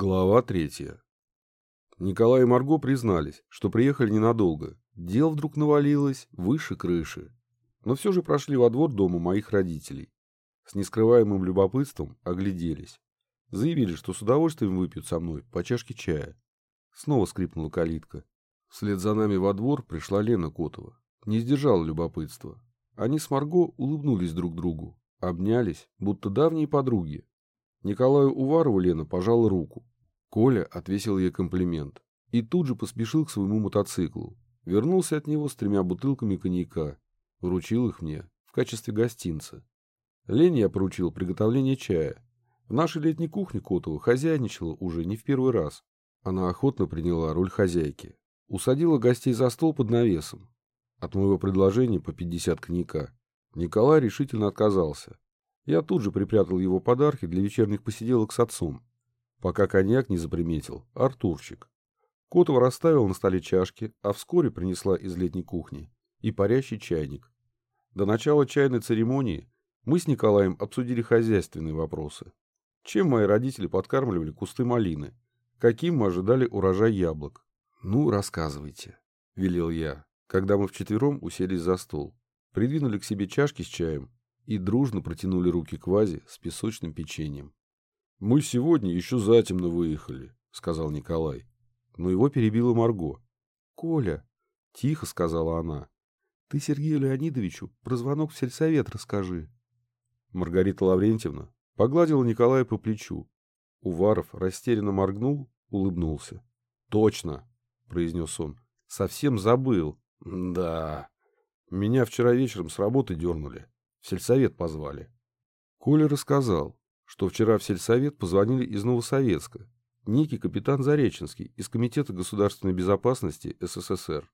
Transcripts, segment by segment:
Глава третья. Николай и Марго признались, что приехали ненадолго. Дел вдруг навалилось выше крыши. Но все же прошли во двор дома моих родителей. С нескрываемым любопытством огляделись. Заявили, что с удовольствием выпьют со мной по чашке чая. Снова скрипнула калитка. Вслед за нами во двор пришла Лена Котова. Не сдержала любопытства. Они с Марго улыбнулись друг другу, обнялись, будто давние подруги, Николаю Уварову Лена пожала руку. Коля отвесил ей комплимент и тут же поспешил к своему мотоциклу. Вернулся от него с тремя бутылками коньяка. Вручил их мне в качестве гостинца. Лене я поручил приготовление чая. В нашей летней кухне Котова хозяйничала уже не в первый раз. Она охотно приняла роль хозяйки. Усадила гостей за стол под навесом. От моего предложения по 50 коньяка Николай решительно отказался. Я тут же припрятал его подарки для вечерних посиделок с отцом, пока коньяк не заприметил Артурчик. Котова расставил на столе чашки, а вскоре принесла из летней кухни и парящий чайник. До начала чайной церемонии мы с Николаем обсудили хозяйственные вопросы. Чем мои родители подкармливали кусты малины? Каким мы ожидали урожай яблок? «Ну, рассказывайте», — велел я, когда мы вчетвером уселись за стол. Придвинули к себе чашки с чаем и дружно протянули руки к вазе с песочным печеньем. — Мы сегодня еще затемно выехали, — сказал Николай. Но его перебила Марго. — Коля, — тихо сказала она, — ты Сергею Леонидовичу про звонок в сельсовет расскажи. Маргарита Лаврентьевна погладила Николая по плечу. Уваров растерянно моргнул, улыбнулся. — Точно, — произнес он, — совсем забыл. — Да, меня вчера вечером с работы дернули. В сельсовет позвали. Коля рассказал, что вчера в сельсовет позвонили из Новосоветска, некий капитан Зареченский из Комитета государственной безопасности СССР.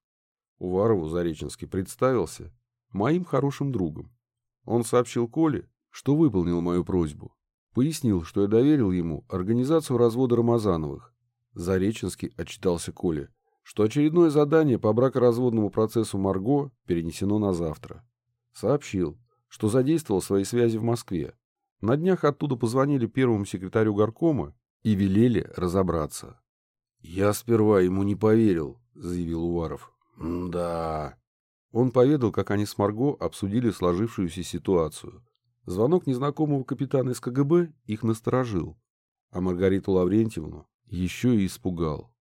Уварову Зареченский представился моим хорошим другом. Он сообщил Коле, что выполнил мою просьбу. Пояснил, что я доверил ему организацию развода Рамазановых. Зареченский отчитался Коле, что очередное задание по бракоразводному процессу Марго перенесено на завтра. Сообщил, что задействовал свои связи в Москве. На днях оттуда позвонили первому секретарю горкома и велели разобраться. «Я сперва ему не поверил», — заявил Уваров. «Да...» Он поведал, как они с Марго обсудили сложившуюся ситуацию. Звонок незнакомого капитана из КГБ их насторожил, а Маргариту Лаврентьевну еще и испугал.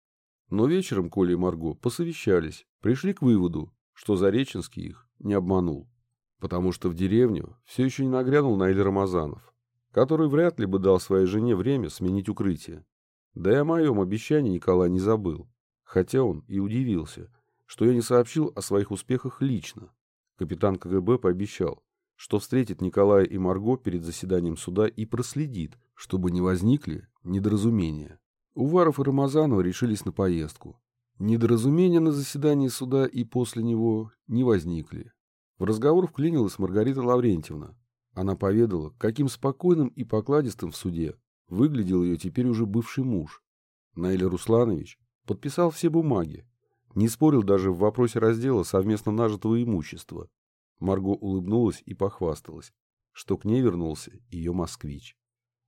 Но вечером Коля и Марго посовещались, пришли к выводу, что Зареченский их не обманул потому что в деревню все еще не нагрянул Наиль Рамазанов, который вряд ли бы дал своей жене время сменить укрытие. Да и о моем обещании Николай не забыл, хотя он и удивился, что я не сообщил о своих успехах лично. Капитан КГБ пообещал, что встретит Николая и Марго перед заседанием суда и проследит, чтобы не возникли недоразумения. Уваров и Рамазанова решились на поездку. Недоразумения на заседании суда и после него не возникли. В разговор вклинилась Маргарита Лаврентьевна. Она поведала, каким спокойным и покладистым в суде выглядел ее теперь уже бывший муж. Наиль Русланович подписал все бумаги, не спорил даже в вопросе раздела совместно нажитого имущества. Марго улыбнулась и похвасталась, что к ней вернулся ее москвич.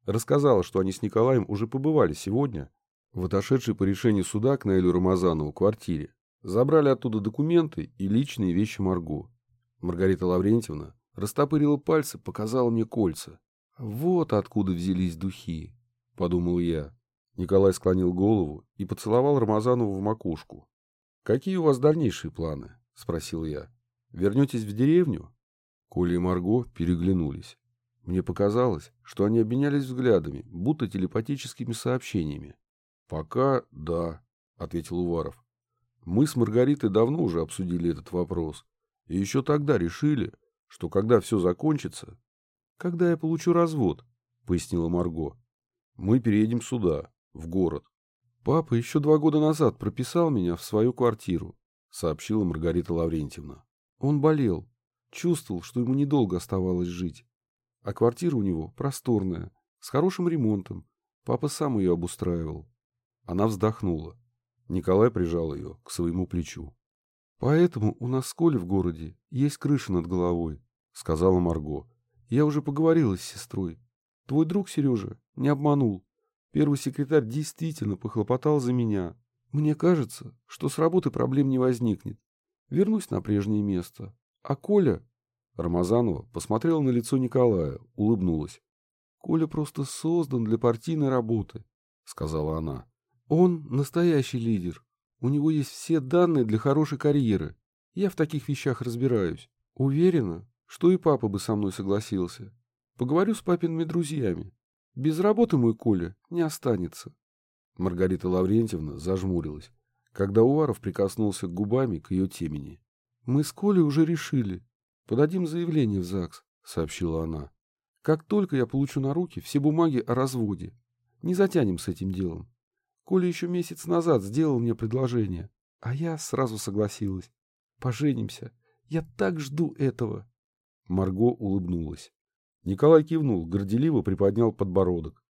Рассказала, что они с Николаем уже побывали сегодня в отошедшей по решению суда к Наилю Рамазанову квартире. Забрали оттуда документы и личные вещи Марго. Маргарита Лаврентьевна растопырила пальцы, показала мне кольца. «Вот откуда взялись духи», — подумал я. Николай склонил голову и поцеловал Рамазанову в макушку. «Какие у вас дальнейшие планы?» — спросил я. «Вернетесь в деревню?» Коля и Марго переглянулись. Мне показалось, что они обменялись взглядами, будто телепатическими сообщениями. «Пока да», — ответил Уваров. «Мы с Маргаритой давно уже обсудили этот вопрос. И еще тогда решили, что когда все закончится... — Когда я получу развод, — пояснила Марго. — Мы переедем сюда, в город. Папа еще два года назад прописал меня в свою квартиру, — сообщила Маргарита Лаврентьевна. Он болел, чувствовал, что ему недолго оставалось жить. А квартира у него просторная, с хорошим ремонтом. Папа сам ее обустраивал. Она вздохнула. Николай прижал ее к своему плечу. «Поэтому у нас с Колей в городе есть крыша над головой», — сказала Марго. «Я уже поговорила с сестрой. Твой друг, Сережа, не обманул. Первый секретарь действительно похлопотал за меня. Мне кажется, что с работы проблем не возникнет. Вернусь на прежнее место. А Коля... Рамазанова посмотрела на лицо Николая, улыбнулась. «Коля просто создан для партийной работы», — сказала она. «Он настоящий лидер. У него есть все данные для хорошей карьеры. Я в таких вещах разбираюсь. Уверена, что и папа бы со мной согласился. Поговорю с папиными друзьями. Без работы мой Коля не останется». Маргарита Лаврентьевна зажмурилась, когда Уваров прикоснулся губами к ее темени. «Мы с Колей уже решили. Подадим заявление в ЗАГС», — сообщила она. «Как только я получу на руки все бумаги о разводе. Не затянем с этим делом. Коля еще месяц назад сделал мне предложение, а я сразу согласилась. Поженимся. Я так жду этого». Марго улыбнулась. Николай кивнул, горделиво приподнял подбородок.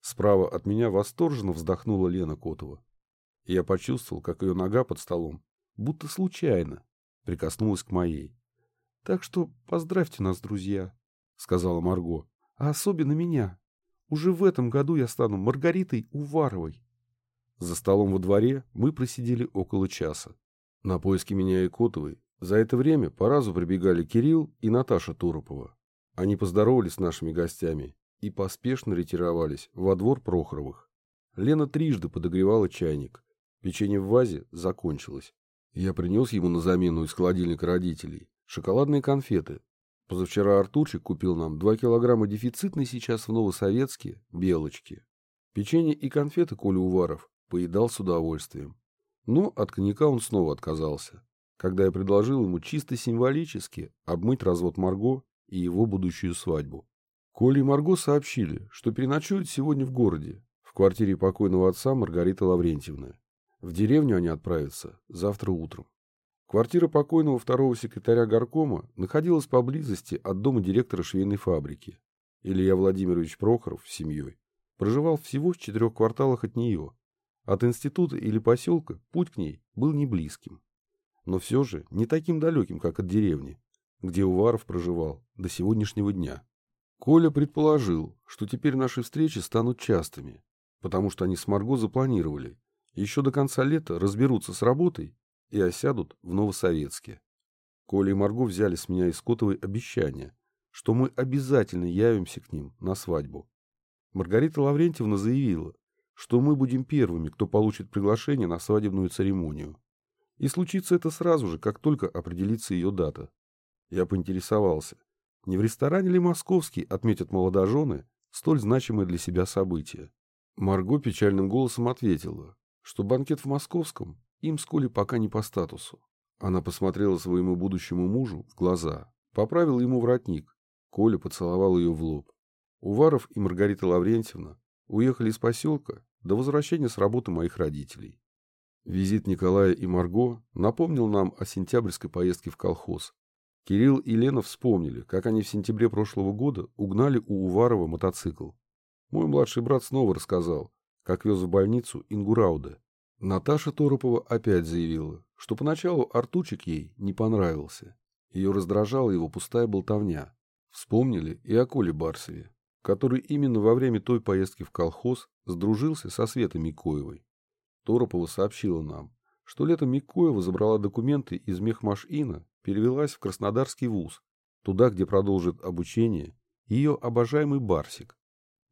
Справа от меня восторженно вздохнула Лена Котова. Я почувствовал, как ее нога под столом, будто случайно, прикоснулась к моей. — Так что поздравьте нас, друзья, — сказала Марго, — а особенно меня. Уже в этом году я стану Маргаритой Уваровой. За столом во дворе мы просидели около часа. На поиски меня и Котовой за это время по разу прибегали Кирилл и Наташа Туропова. Они поздоровались с нашими гостями и поспешно ретировались во двор Прохоровых. Лена трижды подогревала чайник. Печенье в вазе закончилось. Я принес ему на замену из холодильника родителей шоколадные конфеты. Позавчера Артурчик купил нам 2 килограмма дефицитной сейчас в Новосоветске белочки. Печенье и конфеты Коля Уваров поедал с удовольствием. Но от коньяка он снова отказался, когда я предложил ему чисто символически обмыть развод Марго и его будущую свадьбу. Коля и Марго сообщили, что переночуют сегодня в городе, в квартире покойного отца Маргариты Лаврентьевны. В деревню они отправятся завтра утром. Квартира покойного второго секретаря горкома находилась поблизости от дома директора швейной фабрики. Илья Владимирович Прохоров с семьей проживал всего в четырех кварталах от нее. От института или поселка путь к ней был не близким. Но все же не таким далеким, как от деревни, где Уваров проживал до сегодняшнего дня. Коля предположил, что теперь наши встречи станут частыми, потому что они с Марго запланировали. Еще до конца лета разберутся с работой и осядут в Новосоветске. Коля и Марго взяли с меня из обещание, что мы обязательно явимся к ним на свадьбу. Маргарита Лаврентьевна заявила, что мы будем первыми, кто получит приглашение на свадебную церемонию. И случится это сразу же, как только определится ее дата. Я поинтересовался, не в ресторане ли московский отметят молодожены столь значимое для себя событие. Марго печальным голосом ответила, что банкет в московском им с Колей пока не по статусу. Она посмотрела своему будущему мужу в глаза, поправила ему воротник. Коля поцеловал ее в лоб. Уваров и Маргарита Лаврентьевна уехали из поселка до возвращения с работы моих родителей. Визит Николая и Марго напомнил нам о сентябрьской поездке в колхоз. Кирилл и Лена вспомнили, как они в сентябре прошлого года угнали у Уварова мотоцикл. Мой младший брат снова рассказал, как вез в больницу Ингурауда. Наташа Торопова опять заявила, что поначалу Артучик ей не понравился. Ее раздражала его пустая болтовня. Вспомнили и о Коле Барсове, который именно во время той поездки в колхоз сдружился со Светой Микоевой. Торопова сообщила нам, что летом Микоева забрала документы из Мехмашина, перевелась в Краснодарский вуз, туда, где продолжит обучение ее обожаемый Барсик.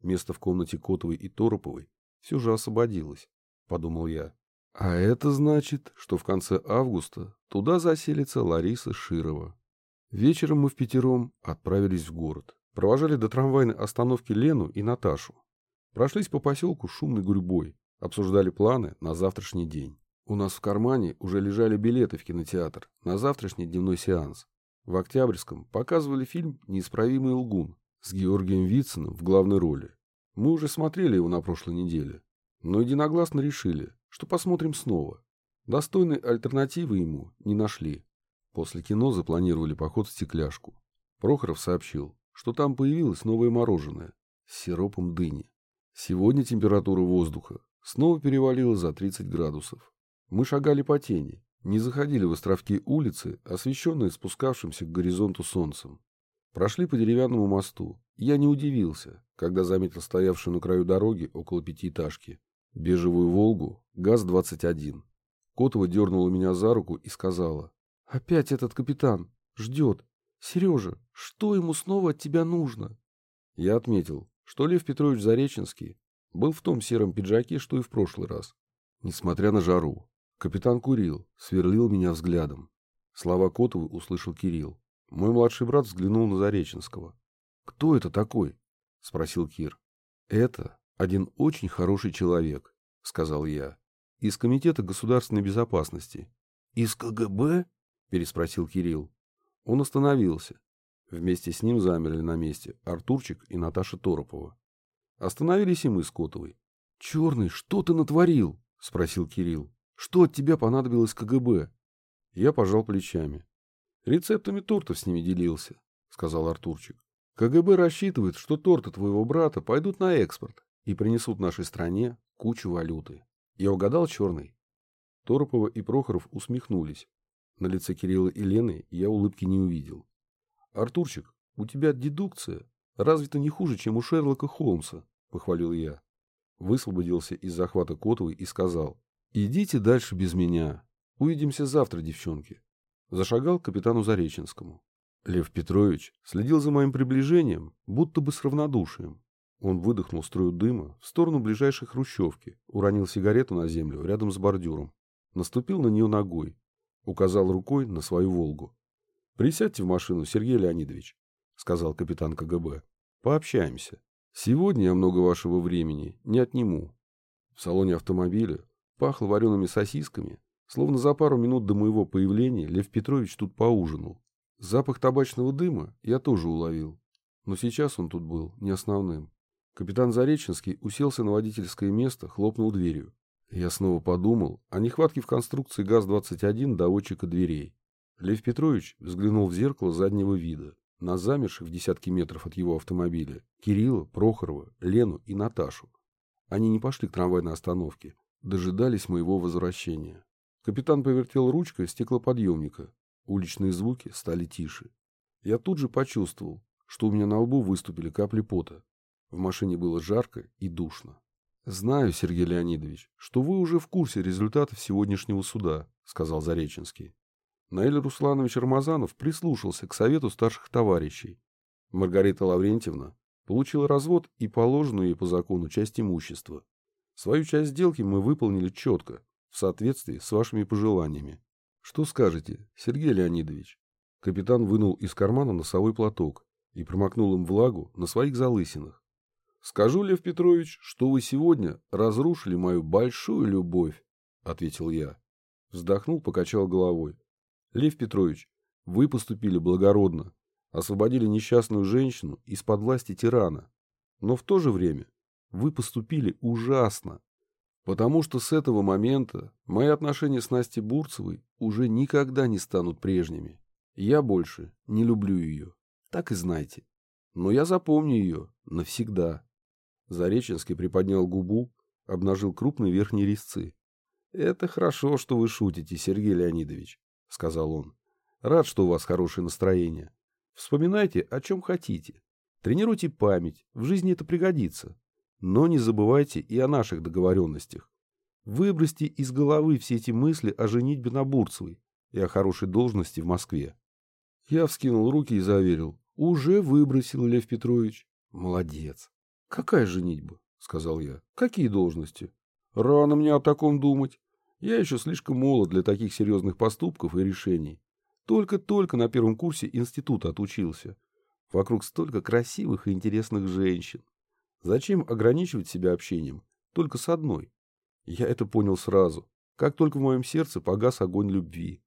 Место в комнате Котовой и Тороповой все же освободилось, подумал я. А это значит, что в конце августа туда заселится Лариса Широва. Вечером мы в пятером отправились в город. Провожали до трамвайной остановки Лену и Наташу. Прошлись по поселку шумной гурьбой, обсуждали планы на завтрашний день. У нас в кармане уже лежали билеты в кинотеатр на завтрашний дневной сеанс. В Октябрьском показывали фильм «Неисправимый лгун» с Георгием Вициным в главной роли. Мы уже смотрели его на прошлой неделе, но единогласно решили, что посмотрим снова. Достойной альтернативы ему не нашли. После кино запланировали поход в стекляшку. Прохоров сообщил, что там появилось новое мороженое с сиропом дыни. Сегодня температура воздуха снова перевалила за 30 градусов. Мы шагали по тени, не заходили в островки улицы, освещенные спускавшимся к горизонту солнцем. Прошли по деревянному мосту. Я не удивился, когда заметил стоявшую на краю дороги около пятиэтажки бежевую «Волгу» ГАЗ-21. Котова дернула меня за руку и сказала. «Опять этот капитан. Ждет. Сережа, что ему снова от тебя нужно?» Я отметил, что Лев Петрович Зареченский был в том сером пиджаке, что и в прошлый раз. Несмотря на жару, капитан курил, сверлил меня взглядом. Слова Котовой услышал Кирилл. Мой младший брат взглянул на Зареченского. «Кто это такой?» — спросил Кир. «Это один очень хороший человек», — сказал я. «Из Комитета государственной безопасности». «Из КГБ?» — переспросил Кирилл. Он остановился. Вместе с ним замерли на месте Артурчик и Наташа Торопова. Остановились и мы с Котовой. «Черный, что ты натворил?» — спросил Кирилл. «Что от тебя понадобилось КГБ?» Я пожал плечами. Рецептами тортов с ними делился, сказал Артурчик. КГБ рассчитывает, что торты твоего брата пойдут на экспорт и принесут нашей стране кучу валюты. Я угадал черный. Торопова и Прохоров усмехнулись. На лице Кирилла и Лены я улыбки не увидел. «Артурчик, у тебя дедукция разве-то не хуже, чем у Шерлока Холмса», — похвалил я. Высвободился из захвата Котовой и сказал, «Идите дальше без меня. Увидимся завтра, девчонки» зашагал к капитану Зареченскому. Лев Петрович следил за моим приближением, будто бы с равнодушием. Он выдохнул струю дыма в сторону ближайшей хрущевки, уронил сигарету на землю рядом с бордюром, наступил на нее ногой, указал рукой на свою «Волгу». «Присядьте в машину, Сергей Леонидович», — сказал капитан КГБ. «Пообщаемся. Сегодня я много вашего времени не отниму». В салоне автомобиля пахло вареными сосисками, Словно за пару минут до моего появления Лев Петрович тут поужинал. Запах табачного дыма я тоже уловил. Но сейчас он тут был не основным. Капитан Зареченский уселся на водительское место, хлопнул дверью. Я снова подумал о нехватке в конструкции ГАЗ-21 доводчика дверей. Лев Петрович взглянул в зеркало заднего вида на замерших в десятки метров от его автомобиля Кирилла, Прохорова, Лену и Наташу. Они не пошли к трамвайной остановке, дожидались моего возвращения. Капитан повертел ручкой стеклоподъемника. Уличные звуки стали тише. Я тут же почувствовал, что у меня на лбу выступили капли пота. В машине было жарко и душно. «Знаю, Сергей Леонидович, что вы уже в курсе результатов сегодняшнего суда», — сказал Зареченский. Наиль Русланович Рамазанов прислушался к совету старших товарищей. Маргарита Лаврентьевна получила развод и положенную ей по закону часть имущества. Свою часть сделки мы выполнили четко, в соответствии с вашими пожеланиями. Что скажете, Сергей Леонидович? Капитан вынул из кармана носовой платок и промокнул им влагу на своих залысинах. Скажу, Лев Петрович, что вы сегодня разрушили мою большую любовь, ответил я. Вздохнул, покачал головой. Лев Петрович, вы поступили благородно, освободили несчастную женщину из-под власти тирана. Но в то же время вы поступили ужасно. Потому что с этого момента мои отношения с Настей Бурцевой уже никогда не станут прежними. Я больше не люблю ее. Так и знайте. Но я запомню ее навсегда. Зареченский приподнял губу, обнажил крупные верхние резцы. «Это хорошо, что вы шутите, Сергей Леонидович», — сказал он. «Рад, что у вас хорошее настроение. Вспоминайте, о чем хотите. Тренируйте память, в жизни это пригодится. Но не забывайте и о наших договоренностях. Выбросьте из головы все эти мысли о женитьбе на Бурцевой и о хорошей должности в Москве. Я вскинул руки и заверил. Уже выбросил, Лев Петрович. Молодец. Какая женитьба? Сказал я. Какие должности? Рано мне о таком думать. Я еще слишком молод для таких серьезных поступков и решений. Только-только на первом курсе института отучился. Вокруг столько красивых и интересных женщин. Зачем ограничивать себя общением только с одной? Я это понял сразу, как только в моем сердце погас огонь любви.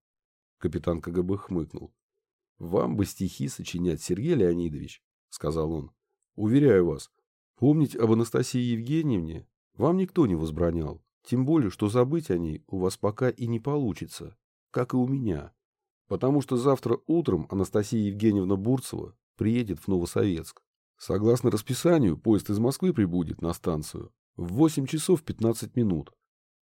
Капитан КГБ хмыкнул. «Вам бы стихи сочинять, Сергей Леонидович», — сказал он. «Уверяю вас, помнить об Анастасии Евгеньевне вам никто не возбранял, тем более, что забыть о ней у вас пока и не получится, как и у меня, потому что завтра утром Анастасия Евгеньевна Бурцева приедет в Новосоветск. Согласно расписанию, поезд из Москвы прибудет на станцию в 8 часов 15 минут.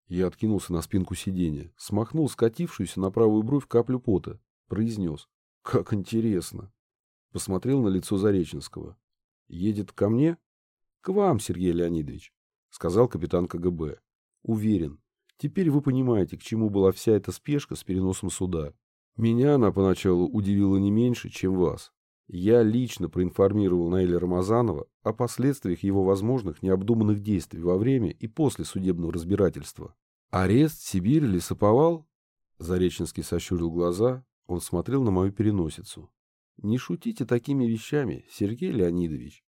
Я откинулся на спинку сиденья, смахнул скатившуюся на правую бровь каплю пота, произнес. Как интересно. Посмотрел на лицо Зареченского. Едет ко мне? К вам, Сергей Леонидович, сказал капитан КГБ. Уверен. Теперь вы понимаете, к чему была вся эта спешка с переносом суда. Меня она поначалу удивила не меньше, чем вас. Я лично проинформировал Наиля Рамазанова о последствиях его возможных необдуманных действий во время и после судебного разбирательства. Арест, Сибирь, лесоповал? Зареченский сощурил глаза, он смотрел на мою переносицу. Не шутите такими вещами, Сергей Леонидович.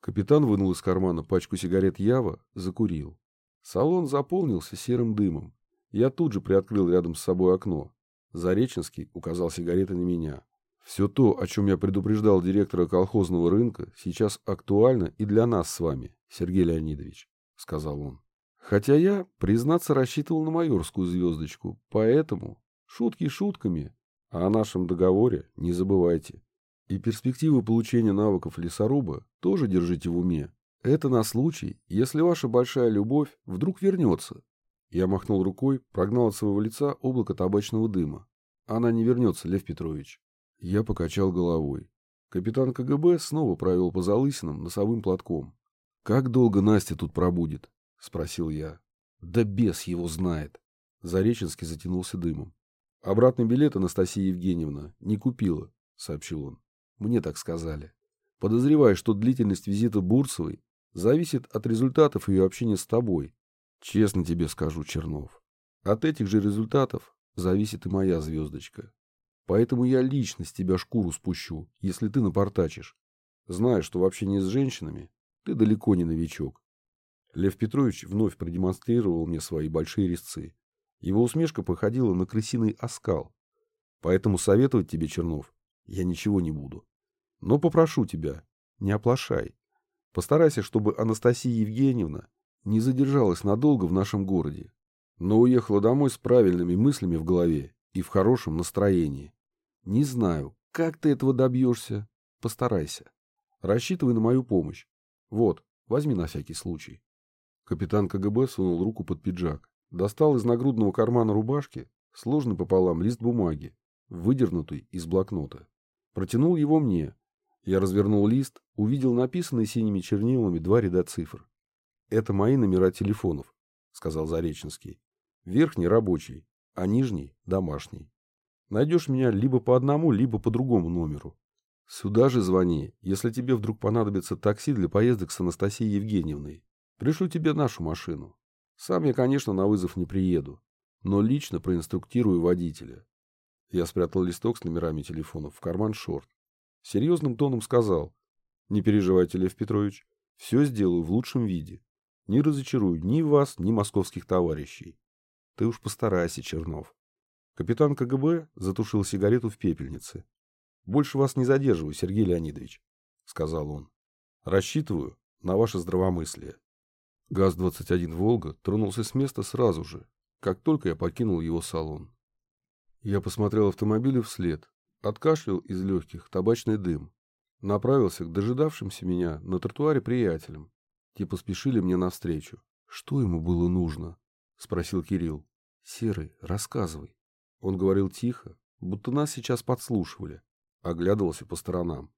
Капитан вынул из кармана пачку сигарет Ява, закурил. Салон заполнился серым дымом. Я тут же приоткрыл рядом с собой окно. Зареченский указал сигареты на меня. Все то, о чем я предупреждал директора колхозного рынка, сейчас актуально и для нас с вами, Сергей Леонидович, — сказал он. Хотя я, признаться, рассчитывал на майорскую звездочку, поэтому шутки шутками, а о нашем договоре не забывайте. И перспективы получения навыков лесоруба тоже держите в уме. Это на случай, если ваша большая любовь вдруг вернется. Я махнул рукой, прогнал от своего лица облако табачного дыма. Она не вернется, Лев Петрович. Я покачал головой. Капитан КГБ снова провел по залысинам носовым платком. «Как долго Настя тут пробудет?» — спросил я. «Да бес его знает!» Зареченский затянулся дымом. «Обратный билет Анастасия Евгеньевна не купила», — сообщил он. «Мне так сказали. Подозреваю, что длительность визита Бурцевой зависит от результатов ее общения с тобой. Честно тебе скажу, Чернов. От этих же результатов зависит и моя звездочка. Поэтому я лично с тебя шкуру спущу, если ты напортачишь. Зная, что в общении с женщинами ты далеко не новичок. Лев Петрович вновь продемонстрировал мне свои большие резцы. Его усмешка походила на крысиный оскал. Поэтому советовать тебе, Чернов, я ничего не буду. Но попрошу тебя, не оплошай. Постарайся, чтобы Анастасия Евгеньевна не задержалась надолго в нашем городе, но уехала домой с правильными мыслями в голове и в хорошем настроении. Не знаю, как ты этого добьешься. Постарайся. Рассчитывай на мою помощь. Вот, возьми на всякий случай. Капитан КГБ сунул руку под пиджак. Достал из нагрудного кармана рубашки сложный пополам лист бумаги, выдернутый из блокнота. Протянул его мне. Я развернул лист, увидел написанные синими чернилами два ряда цифр. «Это мои номера телефонов», — сказал Зареченский. «Верхний рабочий, а нижний — домашний. Найдешь меня либо по одному, либо по другому номеру. Сюда же звони, если тебе вдруг понадобится такси для поездок с Анастасией Евгеньевной. Пришлю тебе нашу машину. Сам я, конечно, на вызов не приеду, но лично проинструктирую водителя. Я спрятал листок с номерами телефонов в карман шорт. Серьезным тоном сказал. Не переживайте, Лев Петрович, все сделаю в лучшем виде. Не разочарую ни вас, ни московских товарищей. Ты уж постарайся, Чернов. Капитан КГБ затушил сигарету в пепельнице. «Больше вас не задерживаю, Сергей Леонидович», — сказал он. «Рассчитываю на ваше здравомыслие». ГАЗ-21 «Волга» тронулся с места сразу же, как только я покинул его салон. Я посмотрел автомобилю вслед, откашлял из легких табачный дым, направился к дожидавшимся меня на тротуаре приятелям. Те поспешили мне навстречу. «Что ему было нужно?» — спросил Кирилл. «Серый, рассказывай». Он говорил тихо, будто нас сейчас подслушивали. Оглядывался по сторонам.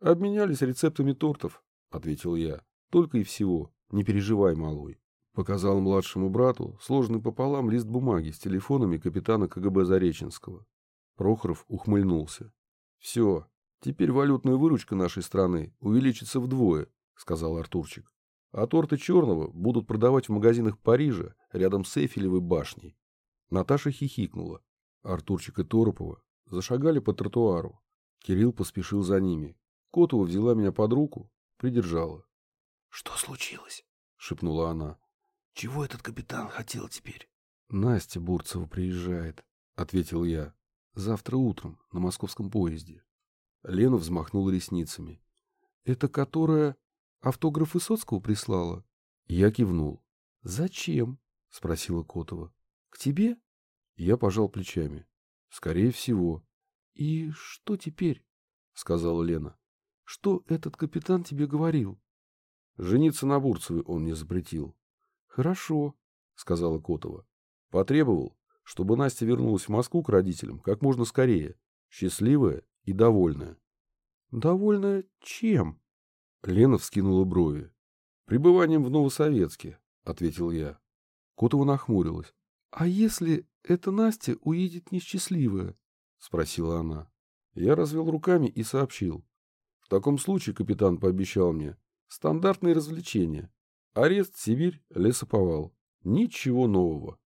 «Обменялись рецептами тортов», — ответил я. «Только и всего. Не переживай, малой». Показал младшему брату сложный пополам лист бумаги с телефонами капитана КГБ Зареченского. Прохоров ухмыльнулся. «Все, теперь валютная выручка нашей страны увеличится вдвое», — сказал Артурчик. «А торты черного будут продавать в магазинах Парижа рядом с Эйфелевой башней». Наташа хихикнула. Артурчик и Торопова зашагали по тротуару. Кирилл поспешил за ними. Котова взяла меня под руку, придержала. — Что случилось? — шепнула она. — Чего этот капитан хотел теперь? — Настя Бурцева приезжает, — ответил я. — Завтра утром на московском поезде. Лена взмахнула ресницами. — Это которая автограф Высоцкого прислала? Я кивнул. — Зачем? — спросила Котова. — К тебе? Я пожал плечами. Скорее всего. И что теперь? Сказала Лена. Что этот капитан тебе говорил? Жениться на Бурцевой он не запретил. Хорошо, сказала Котова. Потребовал, чтобы Настя вернулась в Москву к родителям как можно скорее, счастливая и довольная. Довольно чем? Лена вскинула брови. Пребыванием в Новосоветске, ответил я. Котова нахмурилась. А если эта Настя уедет несчастливая? Спросила она. Я развел руками и сообщил. В таком случае капитан пообещал мне стандартные развлечения. Арест, Сибирь, лесоповал. Ничего нового.